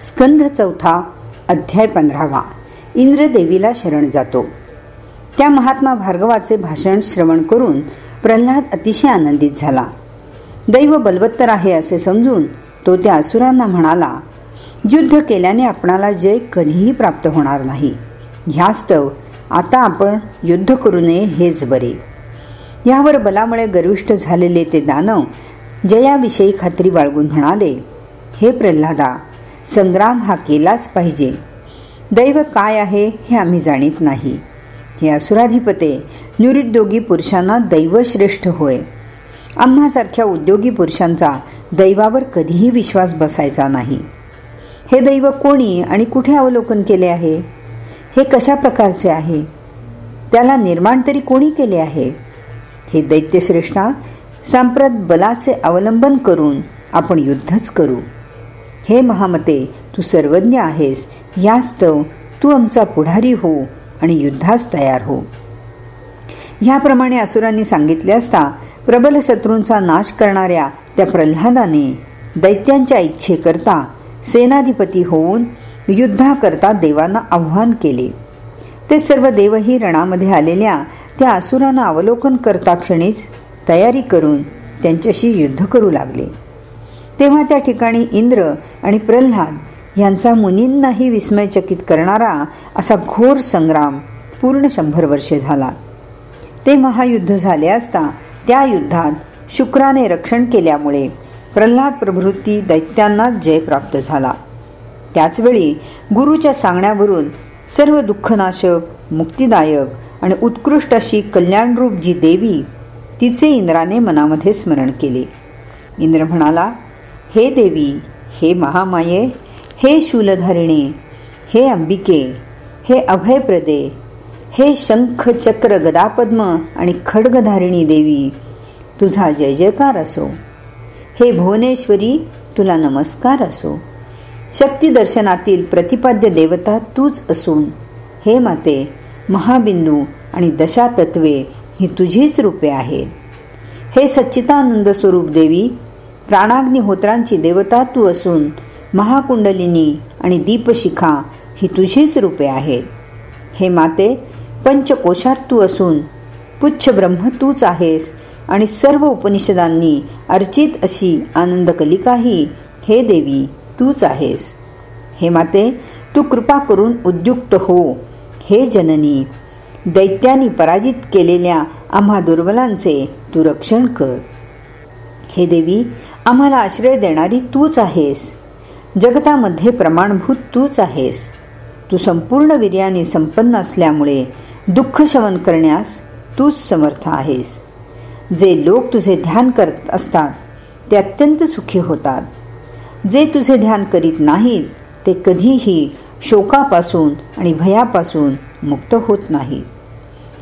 स्कंध चौथा अध्याय पंधरावा. इंद्रदेवीला शरण जातो. त्या महात्मा भार्गवाचे भाषण श्रवण करून प्रल्हाद अतिशय आनंदित झाला. दैव बलवत्तर आहे असे समजून तो त्या असुरांना म्हणाला युद्ध केल्याने आपणाला जय कधीही प्राप्त होणार नाही. ह्यास्तव आता आपण युद्ध करू नये हेच बरे. यावर बलामुळे गर्विष्ठ झालेले ते दानव जयाविषयी खात्री बाळगून म्हणाले हे प्रल्हादा संग्राम हा केलाच पाहिजे. दैव काय आहे हे आम्ही जाणीत नाही. हे असुराधिपते निरुद्योगी पुरुषांना दैवश्रेष्ठ होय. आम्हासारख्या उद्योगी पुरुषांचा दैवावर कधीही विश्वास बसायचा नाही. हे दैव कोणी आणि कुठे अवलोकन केले आहे? हे कशा प्रकारचे आहे? त्याला निर्माण तरी कोणी केले आहे? हे दैत्यश्रेष्ठा सांप्रत बलाचे अवलंबन करून आपण युद्धच करू. हे महामते तू सर्वज्ञ आहेस. यास्तव तू आमचा पुढारी हो आणि युद्धास तयार हो. ह्याप्रमाणे असुरांनी सांगितले असता प्रबल शत्रूंचा नाश करणाऱ्या त्या प्रल्हादाने दैत्यांच्या इच्छेकरता सेनाधिपती होऊन युद्धाकरता देवांना आव्हान केले. ते सर्व देवही रणामध्ये आलेल्या त्या असुरांना अवलोकन करता क्षणीच तयारी करून त्यांच्याशी युद्ध करू लागले. तेव्हा त्या ठिकाणी इंद्र आणि प्रल्हाद यांचा मुनींनाही विस्मयचकित करणारा असा घोर संग्राम पूर्ण शंभर वर्षे झाला. ते महायुद्ध झाले असता त्या युद्धात शुक्राने रक्षण केल्यामुळे प्रल्हाद प्रभृती दैत्यांनाच जय प्राप्त झाला. त्याचवेळी गुरुच्या सांगण्यावरून सर्व दुःखनाशक मुक्तिदायक आणि उत्कृष्ट अशी कल्याणरूप जी देवी तिचे इंद्राने मनामध्ये स्मरण केले. इंद्र म्हणाला हे देवी हे महामाये हे शूलधारिणे हे अंबिके हे अभयप्रदे हे शंख चक्र गदापद्म आणि खडगधारिणी देवी तुझा जय जयकार असो. हे भुवनेश्वरी तुला नमस्कार असो. शक्ती दर्शनातील प्रतिपाद्य देवता तूच असून हे माते महाबिंदू आणि दशा तत्वे ही तुझीच रूपे आहेत. हे सच्चितानंद स्वरूप देवी प्राणाग्निहोत्रांची देवता तू असून महाकुंडलिनी आणि दीपशिखा ही तुझीच रूपे आहेत. हे माते पंचकोशात तू असून पुच्छ ब्रह्म तूच आहेस आणि सर्व उपनिषदांनी अर्चित अशी आनंद कलिकाही हे देवी तूच आहेस. हे माते तू कृपा करून उद्युक्त हो. हे जननी दैत्यानी पराजित केलेल्या आम्हा दुर्बलांचे तू रक्षण कर. हे देवी आम्हाला आश्रय देणारी तूच आहेस. जगतामध्ये प्रमाणभूत तूच आहेस. तू संपूर्ण वीर्याने संपन्न असल्यामुळे दुःख शमन करण्यास तूच समर्थ आहेस. जे लोक तुझे ध्यान करत असतात ते अत्यंत सुखी होतात. जे तुझे ध्यान करीत नाहीत ते कधीही शोकापासून आणि भयापासून मुक्त होत नाही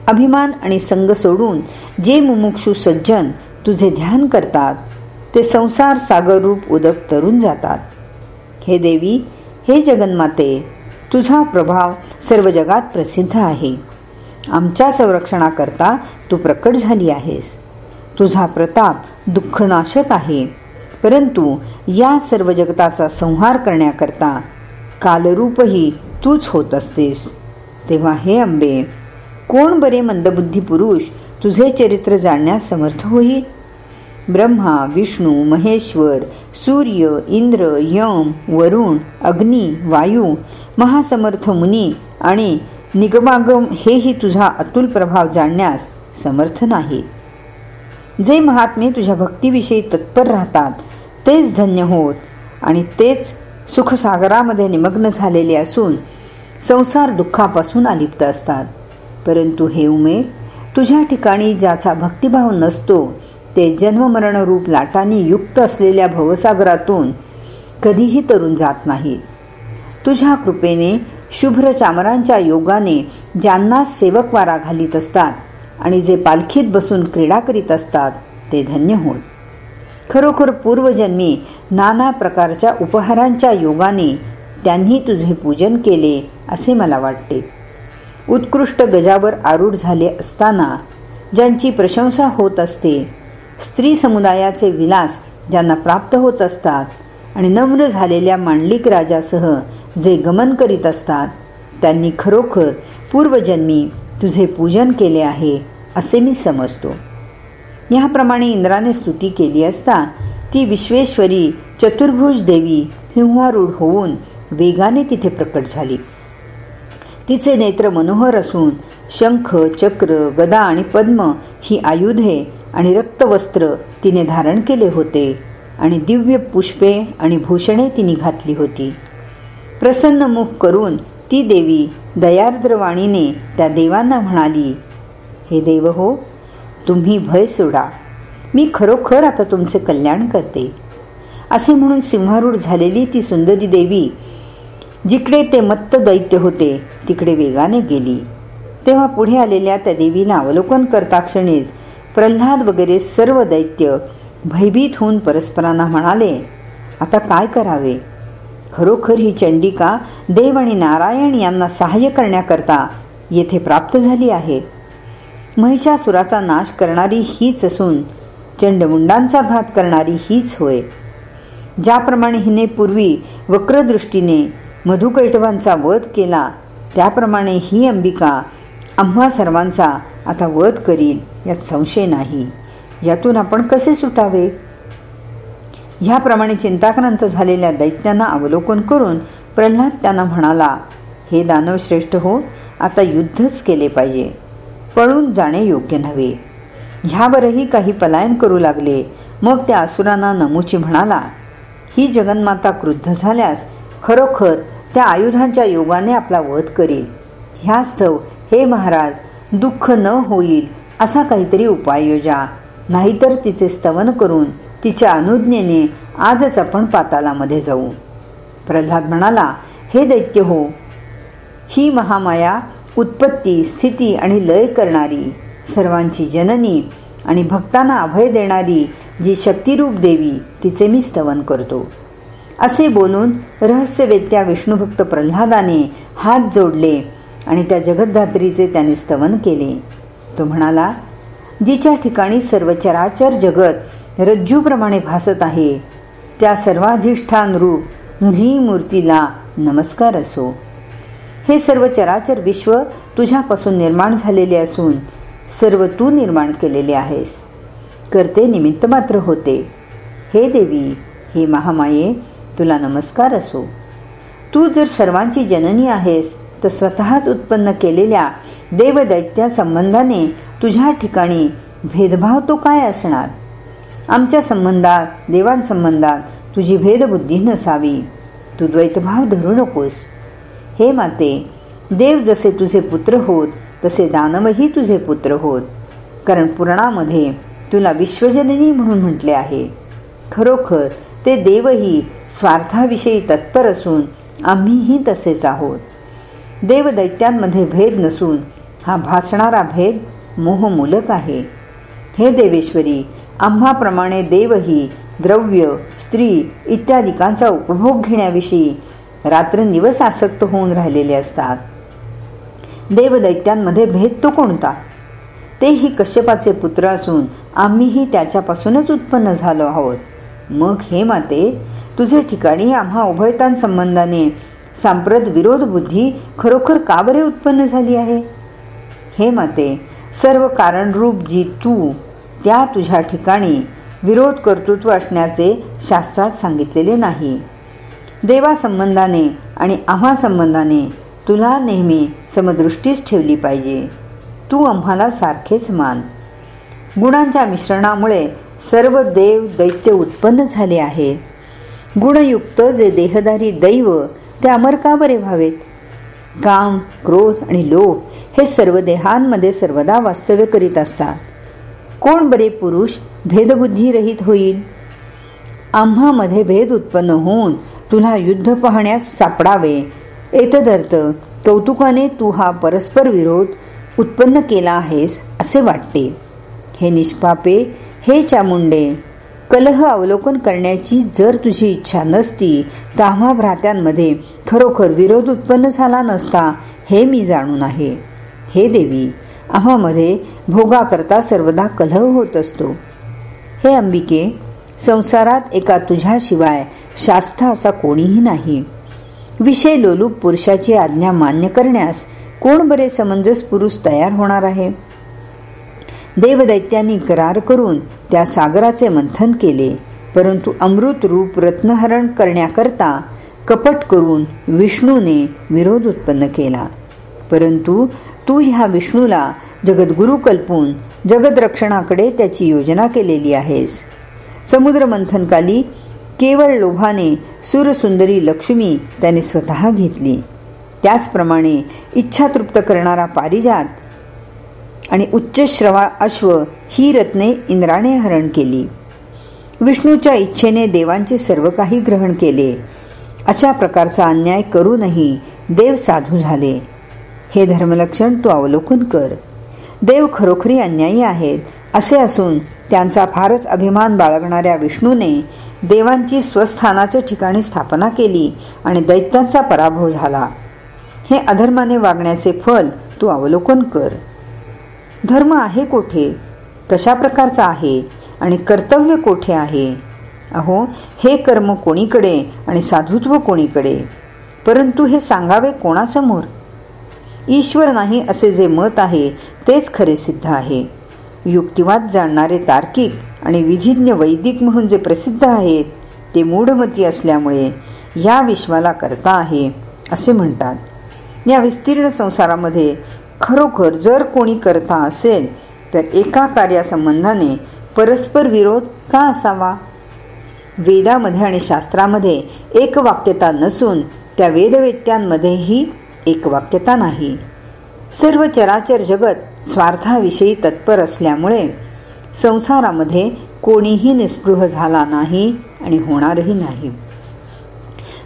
अभिमान आणि संग सोडून जे मुमुक्षू सज्जन तुझे ध्यान करतात ते संसार सागर रूप उदक तरून जातात. हे देवी हे जगन्माते तुझा प्रभाव सर्व जगात प्रसिद्ध आहे. आमच्या संरक्षणाकरता तू प्रकट झाली आहेस. तुझा प्रताप दुःखनाशक आहे. परंतु या सर्व जगताचा संहार करण्याकरता कालरूपही तूच होत असतेस. तेव्हा हे अंबे कोण बरे मंदबुद्धी पुरुष तुझे चरित्र जाणण्यास समर्थ होईल? ब्रह्मा विष्णू महेश्वर सूर्य इंद्र यम वरुण अग्नी वायू महासमर्थ मुनी आणि निगमागम हेही तुझा अतुल प्रभाव जाणण्यास समर्थ नाही. जे महात्मे तुझ्या भक्तीविषयी तत्पर राहतात तेच धन्य होत आणि तेच सुखसागरामध्ये निमग्न झालेले असून संसार दुःखापासून अलिप्त असतात. परंतु हे उमे तुझ्या ठिकाणी ज्याचा भक्तिभाव नसतो ते जन्ममरण रूप लाटांनी युक्त असलेल्या भवसागरातून कधीही तरुण जात नाहीत. तुझ्या कृपेने शुभ्र चामरांच्या योगाने ज्यांना सेवक वारा घालीत असतात आणि जे पालखीत बसून क्रीडा करीत असतात ते धन्य होत खरोखर पूर्वजन्मी नाना प्रकारच्या उपहारांच्या योगाने त्यांनी तुझे पूजन केले असे मला वाटते. उत्कृष्ट गजावर आरूढ झाले असताना ज्यांची प्रशंसा होत असते स्त्री समुदायाचे विलास ज्यांना प्राप्त होत असतात आणि नम्र झालेल्या मांडलिक राजासह जे गमन करीत असतात त्यांनी खरोखर पूर्वजन्मी तुझे पूजन केले आहे असे मी समजतो. याप्रमाणे इंद्राने स्तुती केली असता ती विश्वेश्वरी चतुर्भुज देवी सिंहारूढ होऊन वेगाने तिथे प्रकट झाली. तिचे नेत्र मनोहर असून शंख चक्र गदा आणि पद्म ही आयुधे आणि रक्तवस्त्र तिने धारण केले होते आणि दिव्य पुष्पे आणि भूषणे तिने घातली होती. प्रसन्न मुख करून ती देवी दयार्द्रवाणीने त्या देवांना म्हणाली हे देव हो तुम्ही भय सोडा. मी खरोखर आता तुमचे कल्याण करते. असे म्हणून सिंहारूढ झालेली ती सुंदरी देवी जिकडे ते मत्त दैत्य होते तिकडे वेगाने गेली. तेव्हा पुढे आलेल्या त्या देवीला अवलोकन करता क्षणीच प्रल्हाद वगैरे सर्व दैत्य भयभीत होऊन परस्परांना म्हणाले आता काय करावे? खरोखर ही चंडिका देव आणि नारायण यांना सहाय्य करण्याकरता येथे प्राप्त झाली आहे. महिषासुराचा नाश करणारी हीच असून चंडमुंडांचा घात करणारी हीच होय. ज्याप्रमाणे हिने पूर्वी वक्रदृष्टीने मधुकैटवांचा वध केला त्याप्रमाणे ही अंबिका आम्हा सर्वांचा आता वध करील यात संशय नाही. यातून आपण कसे सुटावे? ह्याप्रमाणे चिंताक्रांत झालेल्या दैत्यांना अवलोकन करून प्रल्हाद त्यांना म्हणाला हे दानव श्रेष्ठ हो आता युद्धच केले पाहिजे. पळून जाणे योग्य नव्हे. ह्यावरही काही पलायन करू लागले. मग त्या असुरांना नमुची म्हणाला ही जगन्माता क्रुद्ध झाल्यास खरोखर त्या आयुधांच्या योगाने आपला वध करील. ह्यास्तव हे महाराज दुःख न होईल असा काहीतरी उपाय योजा. नाहीतर तिचे स्तवन करून तिच्या अनुज्ञेने आजच आपण पातालामध्ये जाऊ. प्रल्हाद म्हणाला हे दैत्य हो ही महामाया उत्पत्ती स्थिती आणि लय करणारी सर्वांची जननी आणि भक्तांना अभय देणारी जी शक्तिरूप देवी तिचे मी स्तवन करतो. असे बोलून रहस्यवेत्या विष्णुभक्त प्रल्हादाने हात जोडले आणि त्या जगद्धात्रीचे त्याने स्तवन केले. तो म्हणाला जिच्या ठिकाणी सर्व चराचर जगत रज्जूप्रमाणे भासत आहे त्या सर्वाधिष्ठान रूप ह्री मूर्तीला नमस्कार असो. हे सर्व चराचर विश्व तुझ्यापासून निर्माण झालेले असून सर्व तू निर्माण केलेले आहेस. करते निमित्त मात्र होते. हे देवी हे महामाये तुला नमस्कार असो. तू जर सर्वांची जननी आहेस तर स्वतःच उत्पन्न केलेल्या देवदैत्या संबंधाने तुझ्या ठिकाणी भेदभाव तो काय असणार? आमच्या संबंधात देवांसंबंधात तुझी भेदबुद्धी नसावी. तू द्वैतभाव धरू नकोस. हे माते देव जसे तुझे पुत्र होत तसे दानवही तुझे पुत्र होत. कारण पुराणामध्ये तुला विश्वजननी म्हणून म्हटले आहे. खरोखर ते देवही स्वार्थाविषयी तत्पर असून आम्हीही तसेच आहोत. देवदैत्यांमध्ये भेद नसून हा भासणारा भेद मोहमूलक आहे. हे देवेश्वरी आम्हाप्रमाणे देवही द्रव्य स्त्री इत्यादिकांचा उपभोग घेण्याविषयी रात्रंदिवस आसक्त होऊन राहिलेले असतात. देवदैत्यांमध्ये भेद तो कोणता? तेही कश्यपाचे पुत्र असून आम्हीही त्याच्यापासूनच उत्पन्न झालो आहोत. मग हे माते तुझे ठिकाणी आम्हा उभयतांसंबंधाने सांप्रत विरोध बुद्धी खरोखर का बरे उत्पन्न झाली आहे? हे माते सर्व कारणरूप जी तू त्या तुझ्या ठिकाणी विरोध कर्तृत्व असण्याचे शास्त्रात सांगितलेले नाही. देवासंबंधाने आणि आम्हा संबंधाने तुला नेहमी समदृष्टीच ठेवली पाहिजे. तू आम्हाला सारखेच मान. गुणांच्या मिश्रणामुळे सर्व देव दैत्य उत्पन्न झाले आहेत. गुणयुक्त जे देहदारी दैव ते अमर का बरे व्हावेत? काम क्रोध आणि लोभ हे सर्व देहांमध्ये सर्वदा वास्तव्य करीत असतात. कोण बरे पुरुष भेदबुद्धी रहित होईल? आम्हामध्ये भेद उत्पन्न होऊन तुला युद्ध पाहण्यास सापडावे. एतदर्थ कौतुकाने तू हा परस्पर विरोध उत्पन्न केला आहेस असे वाटते. हे निष्पापे हे चामुंडे कलह अवलोकन करण्याची जर तुझी इच्छा नसती तर आम्हा भ्रात्यांमध्ये खरोखर विरोध उत्पन्न झाला नसता हे मी जाणून आहे. हे देवी आम्हामध्ये भोगाकरता सर्वदा कलह होत असतो. हे अंबिके संसारात एका तुझ्याशिवाय शास्था असा कोणीही नाही. विषय लोलूप पुरुषाची आज्ञा मान्य करण्यास कोण बरे समंजस पुरुष तयार होणार आहे? देवदैत्यांनी करार करून त्या सागराचे मंथन केले. परंतु अमृत रूप रत्नहरण करण्याकरता कपट करून विष्णूने विरोध उत्पन्न केला. परंतु तू ह्या विष्णूला जगद्गुरु कल्पून जगदरक्षणाकडे त्याची योजना केलेली आहेस. समुद्र मंथनकाली केवळ लोभाने सुरसुंदरी लक्ष्मी त्याने स्वतः घेतली. त्याचप्रमाणे इच्छा तृप्त करणारा पारिजात आणि उच्च श्रवा अश्व ही रत्ने इंद्राने हरण केली. विष्णूच्या इच्छेने देवांचे सर्व काही ग्रहण केले. अशा प्रकारचा अन्याय करूनही देव साधू झाले. हे धर्मलक्षण तू अवलोकन कर. देव खरोखरी अन्यायी आहेत असे असून त्यांचा फारच अभिमान बाळगणाऱ्या विष्णूने देवांची स्वस्थानाचे ठिकाणी स्थापना केली आणि दैत्यांचा पराभव झाला. हे अधर्माने वागण्याचे फल तू अवलोकन कर. धर्म आहे कोठे? कशा प्रकारचा आहे? आणि कर्तव्य कोठे आहे? अहो हे कर्म कोणीकडे आणि साधुत्व कोणीकडे? परंतु हे सांगावे कोणासमोर? ईश्वर नाही असे जे मत आहे तेच खरे सिद्ध आहे. युक्तिवाद जाणणारे तार्किक आणि विधिज्ञ वैदिक म्हणून जे प्रसिद्ध आहेत ते मूढमती असल्यामुळे या विश्वाला करता आहे असे म्हणतात. या विस्तीर्ण संसारामध्ये खरोखर जर कोणी करता असेल तर एका कार्यासंबंधाने परस्पर विरोध का असावा? वेदामध्ये आणि शास्त्रामध्ये एक वाक्यता नसून त्या वेदवेत्यांमध्येही एक वाक्यता नाही. सर्व चराचर जगत स्वार्थाविषयी तत्पर असल्यामुळे संसारामध्ये कोणीही निस्पृह झाला नाही आणि होणारही नाही.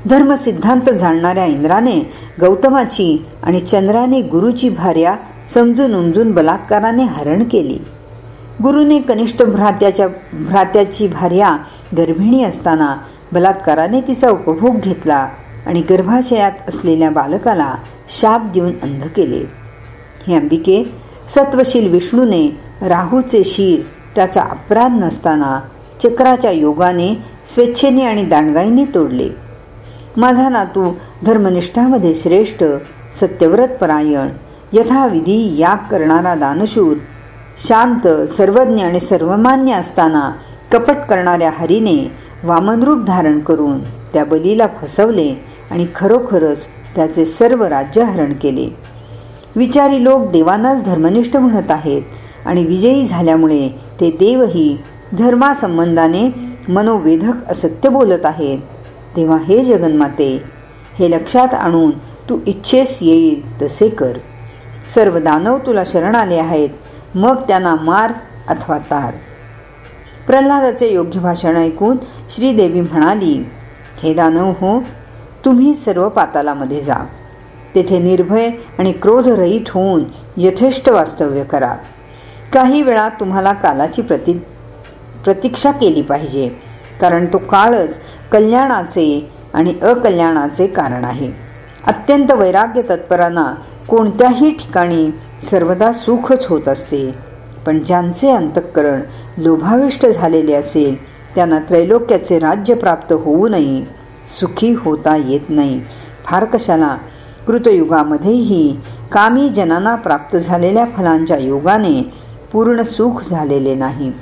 धर्म सिद्धांत जाणणाऱ्या इंद्राने गौतमाची आणि चंद्राने गुरुची भार्या समजून उमजून बलात्काराने हरण केली. गुरुने कनिष्ठ भ्रात्याच्या भ्रात्याची भार्या गर्भिणी असताना बलात्काराने तिचा उपभोग घेतला आणि गर्भाशयात असलेल्या बालकाला शाप देऊन अंध केले. हे अंबिके सत्वशील विष्णूने राहूचे शिर त्याचा अपराध नसताना चक्राच्या योगाने स्वेच्छेने आणि दांडगाईने तोडले. माझा नातू धर्मनिष्ठामध्ये श्रेष्ठ सत्यव्रत परायण यथाविधी याग करणारा दानशूर शांत सर्वज्ञ आणि सर्वमान्य असताना कपट करणाऱ्या हरीने वामनरूप धारण करून त्या बलीला फसवले आणि खरोखरच त्याचे सर्व राज्य हरण केले. विचारी लोक देवांनाच धर्मनिष्ठ म्हणत आहेत आणि विजयी झाल्यामुळे ते देवही धर्मासंबंधाने मनोवेधक असत्य बोलत आहेत. तेव्हा हे जगन्माते हे लक्षात आणून तू इच्छेस येईल तसे कर. सर्व दानव तुला शरण आले आहेत मग त्यांना मार अथवा तार. प्रल्हादाचे योग्य भाषण ऐकून श्रीदेवी म्हणाली हे दानव हो तुम्ही सर्व पातालामध्ये जा. तेथे निर्भय आणि क्रोधरहित होऊन यथेष्ट वास्तव्य करा. काही वेळा तुम्हाला कालाची प्रति प्रतीक्षा केली पाहिजे. कारण तो काळच कल्याणाचे आणि अकल्याणाचे कारण आहे. अत्यंत वैराग्य तत्परांना कोणत्याही ठिकाणी सर्वदा सुखच होत असते. पण ज्यांचे अंतःकरण लोभाविष्ट झालेले असेल त्यांना त्रैलोक्याचे राज्य प्राप्त होऊ नये सुखी होता येत नाही. फार कशाला? कृतयुगामध्येही कामी जनांना प्राप्त झालेल्या फलांच्या योगाने पूर्ण सुख झालेले नाही.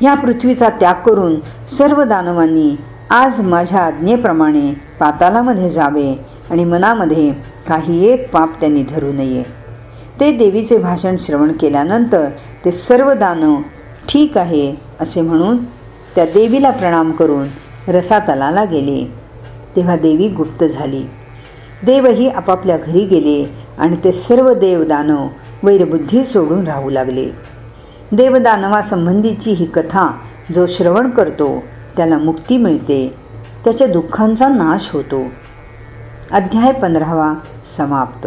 ह्या पृथ्वीचा त्याग करून सर्व दानवांनी आज माझ्या आज्ञेप्रमाणे पातालामध्ये जावे आणि मनामध्ये काही एक पाप त्यांनी धरू नये. ते देवीचे भाषण श्रवण केल्यानंतर ते सर्व दानव ठीक आहे असे म्हणून त्या देवीला प्रणाम करून रसातलाला गेले. तेव्हा देवी गुप्त झाली. देवही आपापल्या घरी गेले आणि ते सर्व देव दानव वैरबुद्धी सोडून राहू लागले. देवदानवासंबंधीची ही कथा जो श्रवण करतो त्याला मुक्ती मिळते त्याच्या दुःखांचा नाश होतो. अध्याय पंधरावा समाप्त.